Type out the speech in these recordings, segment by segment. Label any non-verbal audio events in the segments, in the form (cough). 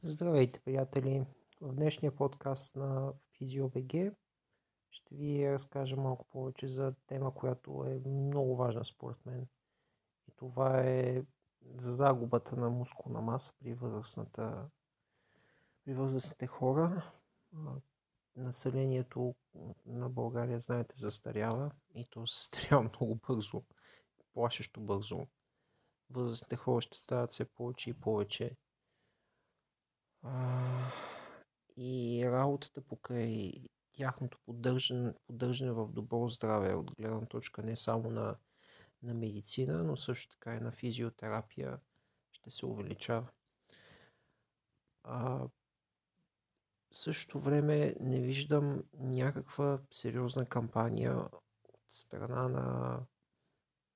Здравейте, приятели! В днешния подкаст на FizioBG ще ви разкажа малко повече за тема, която е много важна според мен. И това е загубата на мускулна маса при, възрастната, при възрастните хора. Населението на България, знаете, застарява и то застарява (laughs) много бързо, плашещо бързо. Възрастните хора ще стават все повече и повече и работата покрай тяхното поддържане, поддържане в добро здраве от гледна точка не само на, на медицина, но също така и на физиотерапия ще се увеличава. А, в същото време не виждам някаква сериозна кампания от страна на,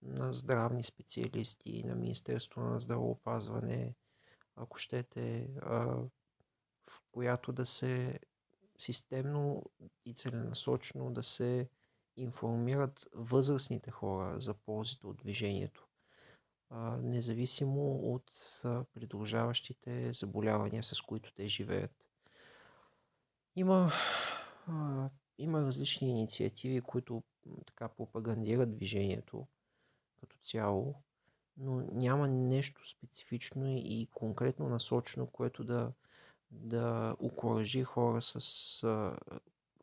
на здравни специалисти, на Министерство на здравоопазване, ако щете, в която да се системно и целенасочено да се информират възрастните хора за ползите от движението, независимо от придружаващите заболявания, с които те живеят. Има, има различни инициативи, които така пропагандират движението като цяло, но няма нещо специфично и конкретно насочено, което да, да окоръжи хора с а,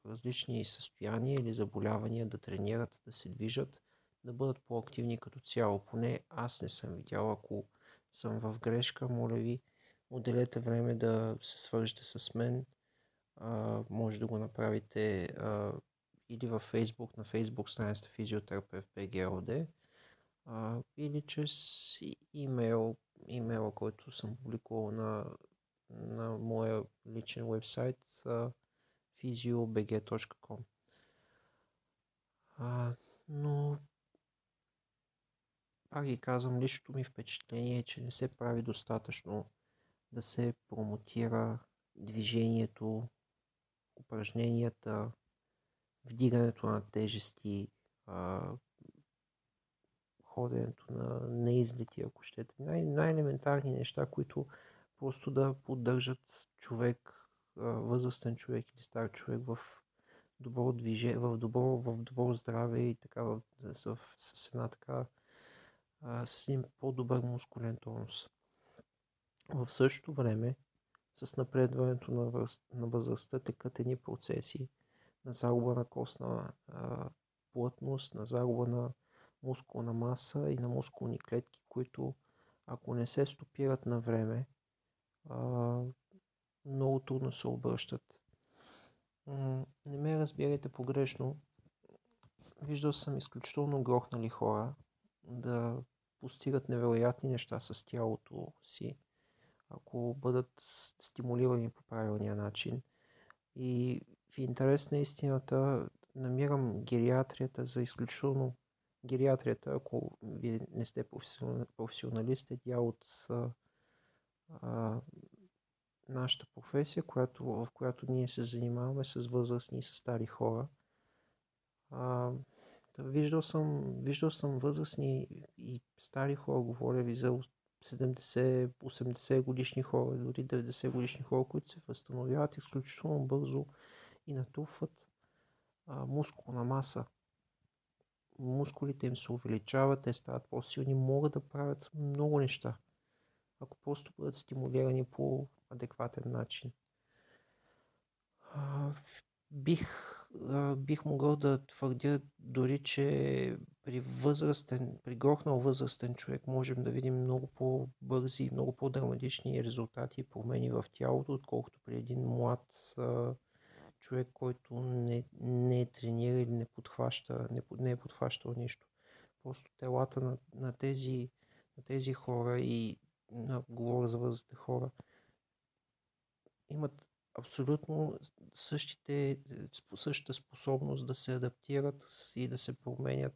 различни състояния или заболявания да тренират, да се движат, да бъдат по-активни като цяло. Поне аз не съм видял. Ако съм в грешка, моля ви, отделете време да се свържете с мен. А, може да го направите а, или във Facebook, на Facebook страницата физиотерапевт PGLD, а, или чрез имейл, имейла, който съм публикувал на, на моя личен вебсайт physiobg.com Но пак ги казвам, личното ми впечатление е, че не се прави достатъчно да се промотира движението, упражненията, вдигането на тежести, ходенето на неизлети, ако щете. Най- най-елементарни неща, които просто да поддържат човек, възрастен човек или стар човек в добро движение, в добро, в добро здраве и така в, в, с една така с един по-добър мускулен тонус. В същото време, с напредването на, въз, на възрастта, текат едни процеси на загуба на костна а, плътност, на загуба на мускулна маса и на мускулни клетки, които ако не се стопират на време, много трудно се обръщат. Не ме разбирайте погрешно. Виждал съм изключително грохнали хора да постигат невероятни неща с тялото си, ако бъдат стимулирани по правилния начин. И в интерес на истината намирам гериатрията за изключително гериатрията, ако вие не сте професионалист, е дял от а, нашата професия, която, в която ние се занимаваме с възрастни и с стари хора. А, да, виждал, съм, виждал съм възрастни и стари хора, говоря ви за 70-80 годишни хора, дори 90 годишни хора, които се възстановяват изключително бързо и натрупват мускулна маса мускулите им се увеличават, те стават по-силни, могат да правят много неща, ако просто бъдат стимулирани по адекватен начин. Бих, бих могъл да твърдя дори, че при възрастен, при грохнал възрастен човек можем да видим много по-бързи и много по-драматични резултати и промени в тялото, отколкото при един млад човек, който не, не е тренира или не подхваща, не, не е подхващал нищо. Просто телата на, на, тези, на тези хора и говоря за възрастните хора, имат абсолютно същите, същата способност да се адаптират и да се променят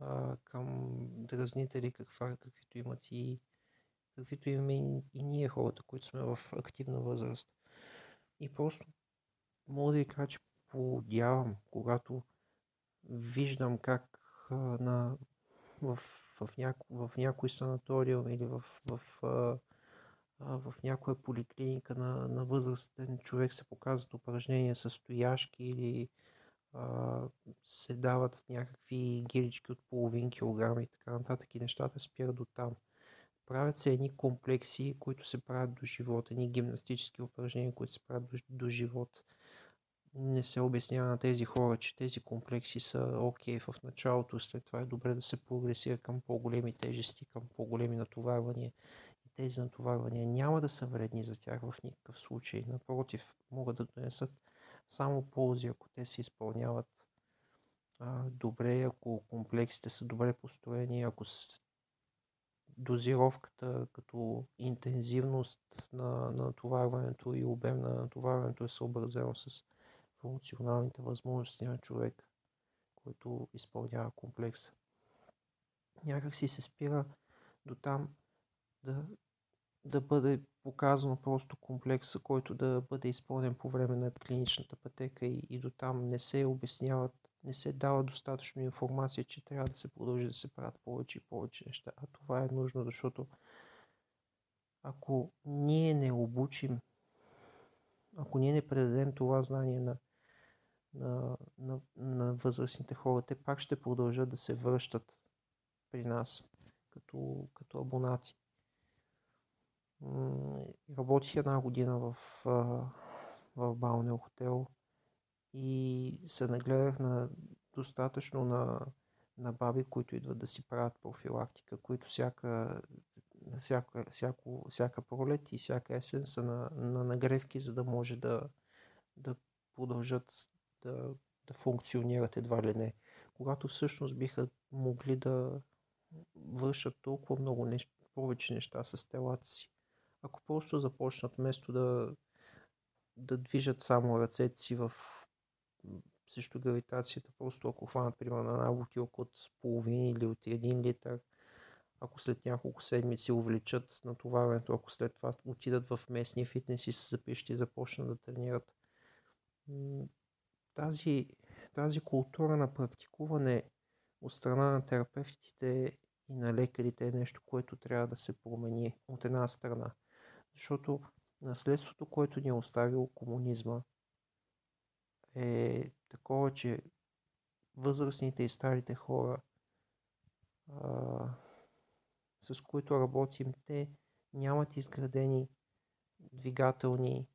а, към дразнители, каква, каквито имат и каквито имаме и, и ние хората, които сме в активна възраст. И просто мога да ви кажа, че поудявам, когато виждам как а, на, в, в, няко, в някой санаториум или в, в, в, в някоя поликлиника на, на възрастен човек се показват упражнения с стояшки или а, се дават някакви гирички от половин килограм и така нататък и нещата спират до там. Правят се едни комплекси, които се правят до живот, едни гимнастически упражнения, които се правят до, до живот. Не се обяснява на тези хора, че тези комплекси са окей okay в началото, след това е добре да се прогресира към по-големи тежести, към по-големи натоварвания. И тези натоварвания няма да са вредни за тях в никакъв случай. Напротив, могат да донесат само ползи, ако те се изпълняват а, добре, ако комплексите са добре построени, ако дозировката като интензивност на, на натоварването и обем на натоварването е съобразено с функционалните възможности на човек, който изпълнява комплекса. Някак си се спира до там да, да бъде показано просто комплекса, който да бъде изпълнен по време на клиничната пътека и, и до там не се обясняват не се дава достатъчно информация, че трябва да се продължи да се правят повече и повече неща. А това е нужно, защото ако ние не обучим, ако ние не предадем това знание на, на, на, на възрастните хора, те пак ще продължат да се връщат при нас като, като абонати. Работих една година в, в Балнео хотел и се нагледах на достатъчно на, на баби, които идват да си правят профилактика, които всяка, всяка, всяко, всяка пролет и всяка есен са на, на нагревки, за да може да, да продължат да, да функционират едва ли не. Когато всъщност биха могли да вършат толкова много неща, повече неща с телата си. Ако просто започнат вместо да, да движат само ръцете си в срещу гравитацията, просто ако хванат примерно една бутилка от половин или от един литър, ако след няколко седмици увеличат натоварването, ако след това отидат в местния фитнес и се запишат и започнат да тренират. Тази, тази култура на практикуване от страна на терапевтите и на лекарите е нещо, което трябва да се промени от една страна. Защото наследството, което ни е оставил комунизма, е такова, че възрастните и старите хора, а, с които работим, те нямат изградени двигателни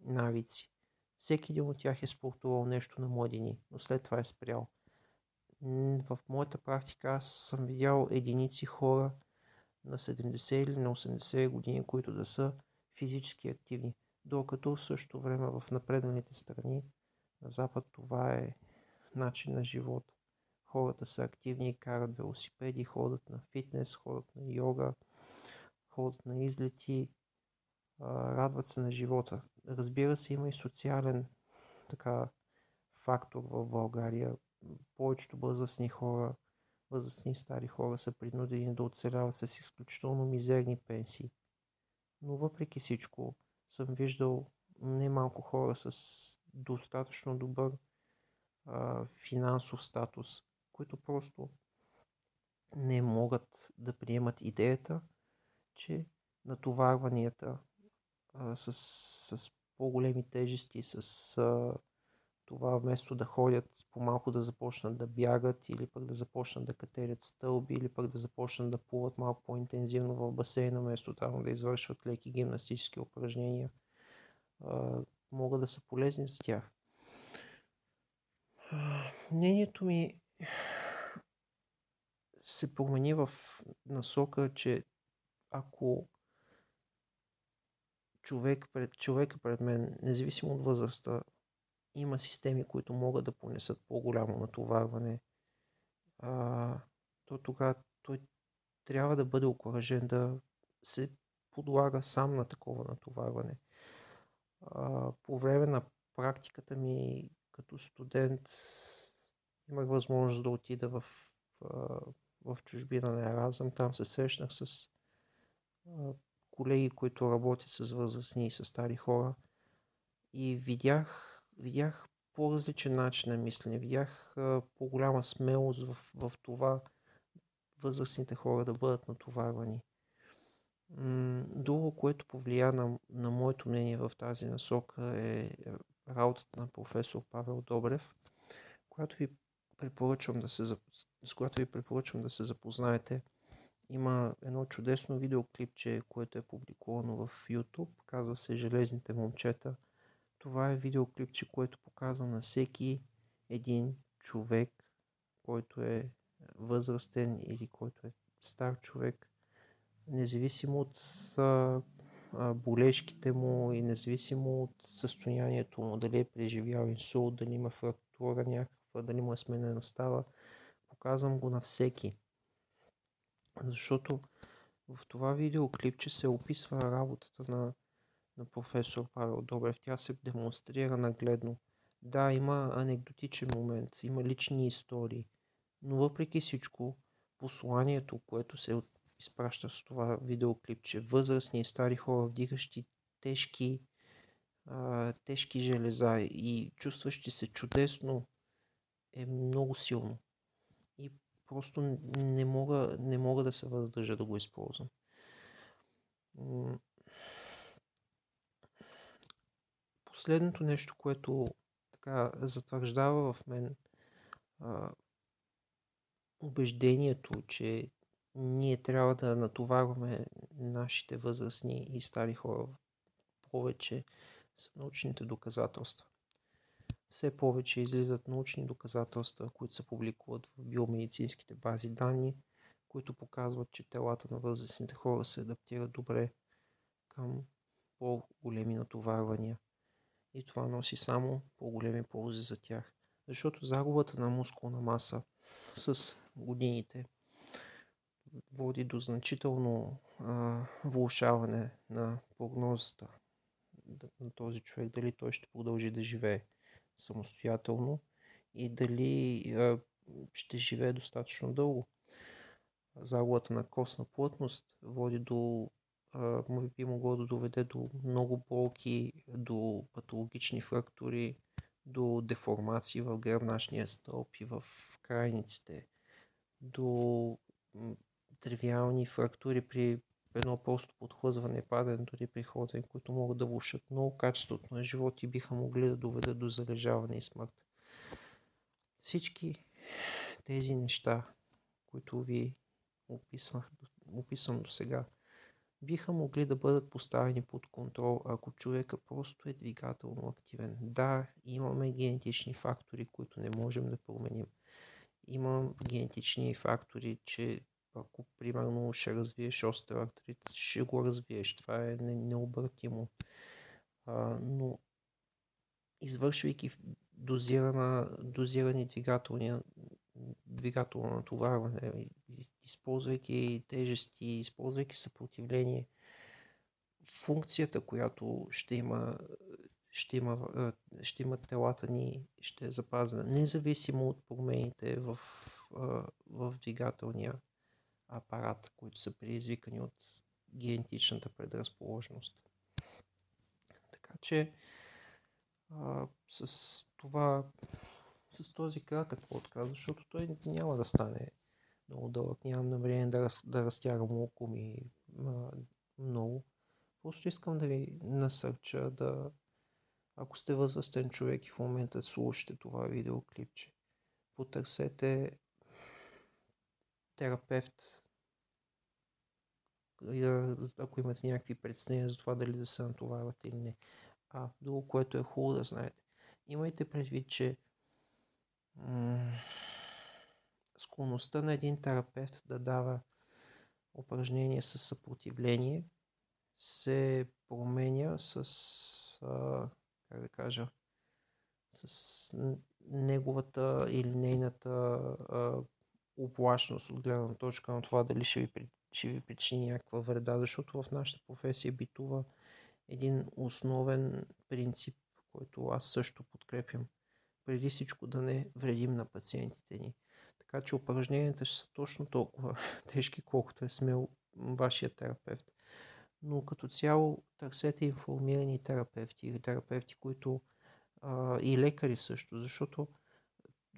навици. Всеки един от тях е спортувал нещо на младини, но след това е спрял. В моята практика аз съм видял единици хора на 70 или на 80 години, които да са физически активни, докато в същото време в напредналите страни на Запад това е начин на живот. Хората са активни, карат велосипеди, ходят на фитнес, ходят на йога, ходят на излети, радват се на живота. Разбира се, има и социален така, фактор в България. Повечето възрастни хора, възрастни стари хора са принудени да оцеляват с изключително мизерни пенсии. Но въпреки всичко съм виждал немалко хора с достатъчно добър а, финансов статус, които просто не могат да приемат идеята, че натоварванията а, с, с по-големи тежести, с а, това вместо да ходят по-малко да започнат да бягат или пък да започнат да катерят стълби или пък да започнат да плуват малко по-интензивно в басейна, вместо там да извършват леки гимнастически упражнения могат да са полезни за тях. Мнението ми се промени в насока, че ако човек пред, човека пред мен, независимо от възрастта, има системи, които могат да понесат по-голямо натоварване, а, то тогава той трябва да бъде окоръжен да се подлага сам на такова натоварване по време на практиката ми като студент имах възможност да отида в, в чужбина на Еразъм. Там се срещнах с колеги, които работят с възрастни и с стари хора и видях, видях по-различен начин на мислене. Видях по-голяма смелост в, в това възрастните хора да бъдат натоварвани. Друго, което повлия на, на моето мнение в тази насока е работата на професор Павел Добрев, която ви препоръчвам да се, с която ви препоръчвам да се запознаете. Има едно чудесно видеоклипче, което е публикувано в YouTube. Казва се Железните момчета. Това е видеоклипче, което показва на всеки един човек, който е възрастен или който е стар човек, независимо от а, а, болешките му и независимо от състоянието му, дали е преживял инсулт, дали има фрактура някаква, дали му е сменена става, показвам го на всеки. Защото в това видеоклипче се описва работата на, на професор Павел Добрев. Тя се демонстрира нагледно. Да, има анекдотичен момент, има лични истории, но въпреки всичко, посланието, което се изпраща с това видеоклипче, възрастни и стари хора, вдигащи тежки, а, тежки железа и чувстващи се чудесно, е много силно. Просто не мога, не мога да се въздържа да го използвам. Последното нещо, което така затвърждава в мен а, убеждението, че ние трябва да натоварваме нашите възрастни и стари хора повече с научните доказателства. Все повече излизат научни доказателства, които се публикуват в биомедицинските бази данни, които показват, че телата на възрастните хора се адаптират добре към по-големи натоварвания. И това носи само по-големи ползи за тях. Защото загубата на мускулна маса с годините води до значително а, влушаване на прогнозата на този човек, дали той ще продължи да живее самостоятелно и дали ще живее достатъчно дълго. Загубата на костна плътност води до би могло да доведе до много болки, до патологични фрактури, до деформации в гръбначния стълб и в крайниците, до тривиални фрактури при едно просто подхлъзване, падане, дори при ходене, които могат да влушат много качеството на живот и биха могли да доведат до залежаване и смърт. Всички тези неща, които ви описвах, описвам до сега, биха могли да бъдат поставени под контрол, ако човека просто е двигателно активен. Да, имаме генетични фактори, които не можем да променим. Има генетични фактори, че ако примерно ще развиеш остеоартрит, ще го развиеш. Това е необратимо. А, но извършвайки дозирана, дозирани двигателни, двигателно натоварване, използвайки тежести, използвайки съпротивление, функцията, която ще има, ще има, ще има телата ни, ще е запазена, независимо от промените в, в двигателния апарат, които са предизвикани от генетичната предразположеност. Така че а, с това, с този кратък подкаст, защото той няма да стане много дълъг, нямам намерение да, раз, да разтягам около ми а, много. Просто искам да ви насърча да, ако сте възрастен човек и в момента слушате това видеоклипче, потърсете терапевт, ако имате някакви предснения за това дали да се натоварвате или не. А, друго, което е хубаво да знаете. Имайте предвид, че м- склонността на един терапевт да дава упражнение с съпротивление се променя с, а, как да кажа, с неговата или нейната а, оплашност от гледна точка на това дали ще ви, ще ви причини някаква вреда, защото в нашата професия битува един основен принцип, който аз също подкрепям. Преди всичко да не вредим на пациентите ни. Така че упражненията ще са точно толкова (laughs) тежки, колкото е смел вашия терапевт. Но като цяло търсете информирани терапевти или терапевти, които а, и лекари също, защото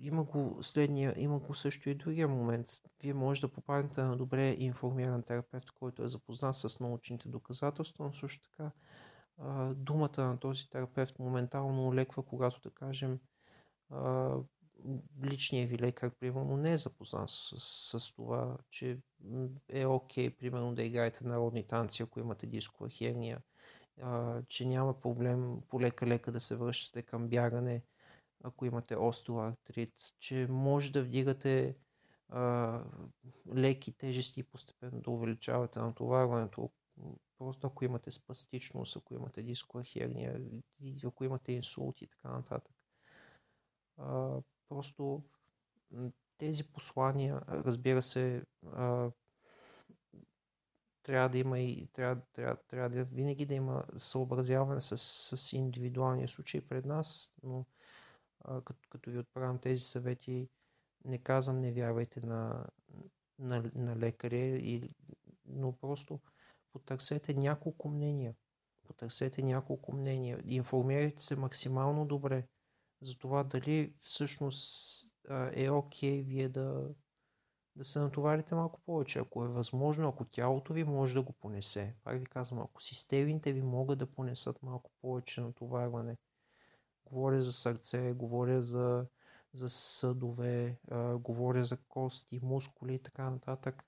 има го следния, има го също и другия момент. Вие може да попаднете на добре информиран терапевт, който е запознат с научните доказателства, но също така думата на този терапевт моментално олеква, когато, да кажем, личният ви лекар, примерно, не е запознат с, с това, че е окей, okay, примерно, да играете народни танци, ако имате дискова херния, а, че няма проблем полека-лека да се връщате към бягане, ако имате остеоартрит, че може да вдигате а, леки тежести и постепенно да увеличавате натоварването, просто ако имате спастичност, ако имате дискова ако имате инсулт и така нататък. А, просто тези послания, разбира се, а, трябва да има и трябва, трябва, трябва да винаги да има съобразяване с, с индивидуалния случай пред нас, но като, като ви отправям тези съвети, не казвам не вярвайте на, на, на лекаря, но просто потърсете няколко мнения. Потърсете няколко мнения. Информирайте се максимално добре за това дали всъщност е окей okay вие да, да се натоварите малко повече. Ако е възможно, ако тялото ви може да го понесе. Пак ви казвам, ако системите ви могат да понесат малко повече натоварване. Говоря за сърце, говоря за, за съдове, а, говоря за кости, мускули и така нататък.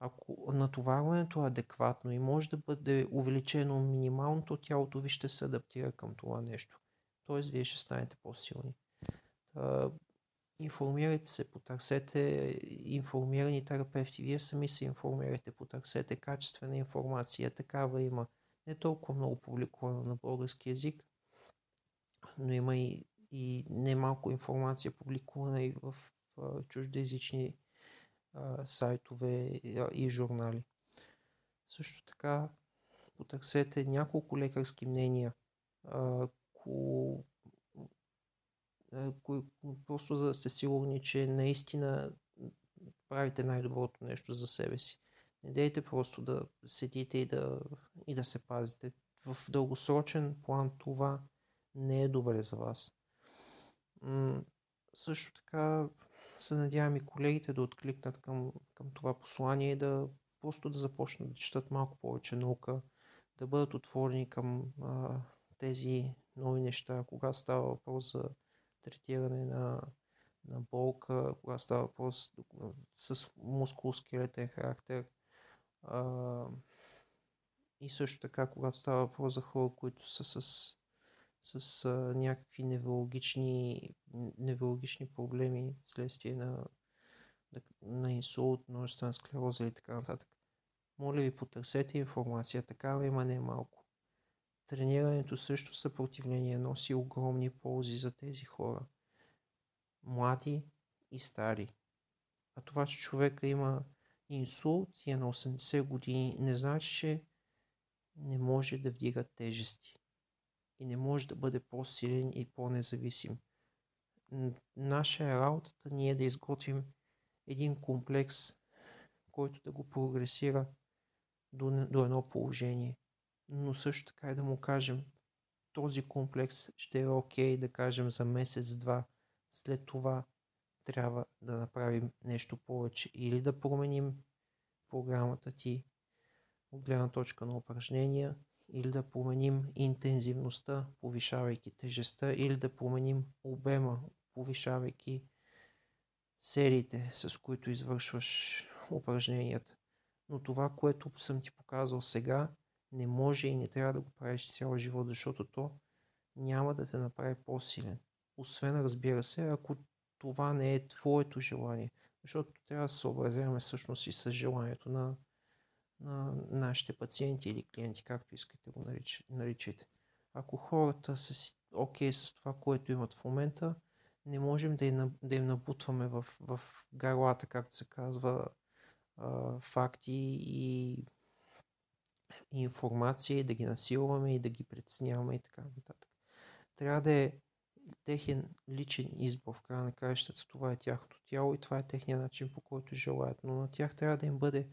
Ако натоварването е адекватно и може да бъде увеличено минималното, тялото ви ще се адаптира към това нещо. Тоест, вие ще станете по-силни. информирайте се, потърсете информирани терапевти. Вие сами се информирайте, потърсете качествена информация. Такава има не толкова много публикувана на български язик, но има и, и немалко информация публикувана и в чуждоязични сайтове и журнали. Също така потърсете няколко лекарски мнения, ако просто за да сте сигурни, че наистина правите най-доброто нещо за себе си. Не дейте просто да седите и да, и да се пазите. В дългосрочен план това не е добре за вас. М- също така се надявам и колегите да откликнат към, към това послание и да просто да започнат да четат малко повече наука, да бъдат отворени към а, тези нови неща, кога става въпрос за третиране на, на болка, кога става въпрос с мускулоскелетен характер. А, и също така, когато става въпрос за хора, които са с, с а, някакви неврологични, неврологични проблеми следствие на, на инсулт, множествена склероза и така нататък. Моля ви, потърсете информация, такава има не малко. Тренирането срещу съпротивление носи огромни ползи за тези хора. Млади и стари. А това, че човека има инсулт и е на 80 години, не значи, че не може да вдига тежести и не може да бъде по-силен и по-независим. Наша е работата ние да изготвим един комплекс, който да го прогресира до, до едно положение – но също така и да му кажем, този комплекс ще е окей, okay, да кажем, за месец-два. След това трябва да направим нещо повече или да променим програмата ти от гледна точка на упражнения, или да променим интензивността, повишавайки тежестта, или да променим обема, повишавайки сериите, с които извършваш упражненията. Но това, което съм ти показал сега, не може и не трябва да го правиш цял живот, защото то няма да те направи по-силен. Освен, разбира се, ако това не е твоето желание. Защото трябва да се съобразяваме всъщност и с желанието на, на нашите пациенти или клиенти, както искате го наричате. Ако хората са окей okay с това, което имат в момента, не можем да им, да им набутваме в, в гарлата, както се казва, факти и информация и да ги насилваме и да ги притесняваме и така нататък. Трябва да е техен личен избор в края на краищата. Това е тяхното тяло и това е техния начин по който желаят. Но на тях трябва да им бъде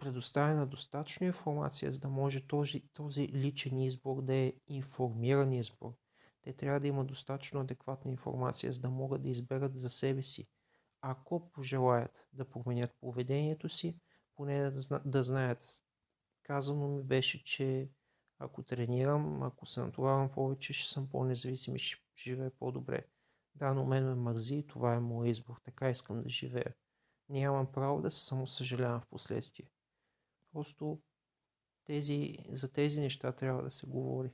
предоставена достатъчно информация, за да може този, този личен избор да е информиран избор. Те трябва да имат достатъчно адекватна информация, за да могат да изберат за себе си. Ако пожелаят да променят поведението си, поне да, да знаят. Казано ми беше, че ако тренирам, ако се натоварвам повече, ще съм по-независим и ще живея по-добре. Да, но мен ме мързи и това е моят избор. Така искам да живея. Нямам право да се самосъжалявам в последствие. Просто тези, за тези неща трябва да се говори.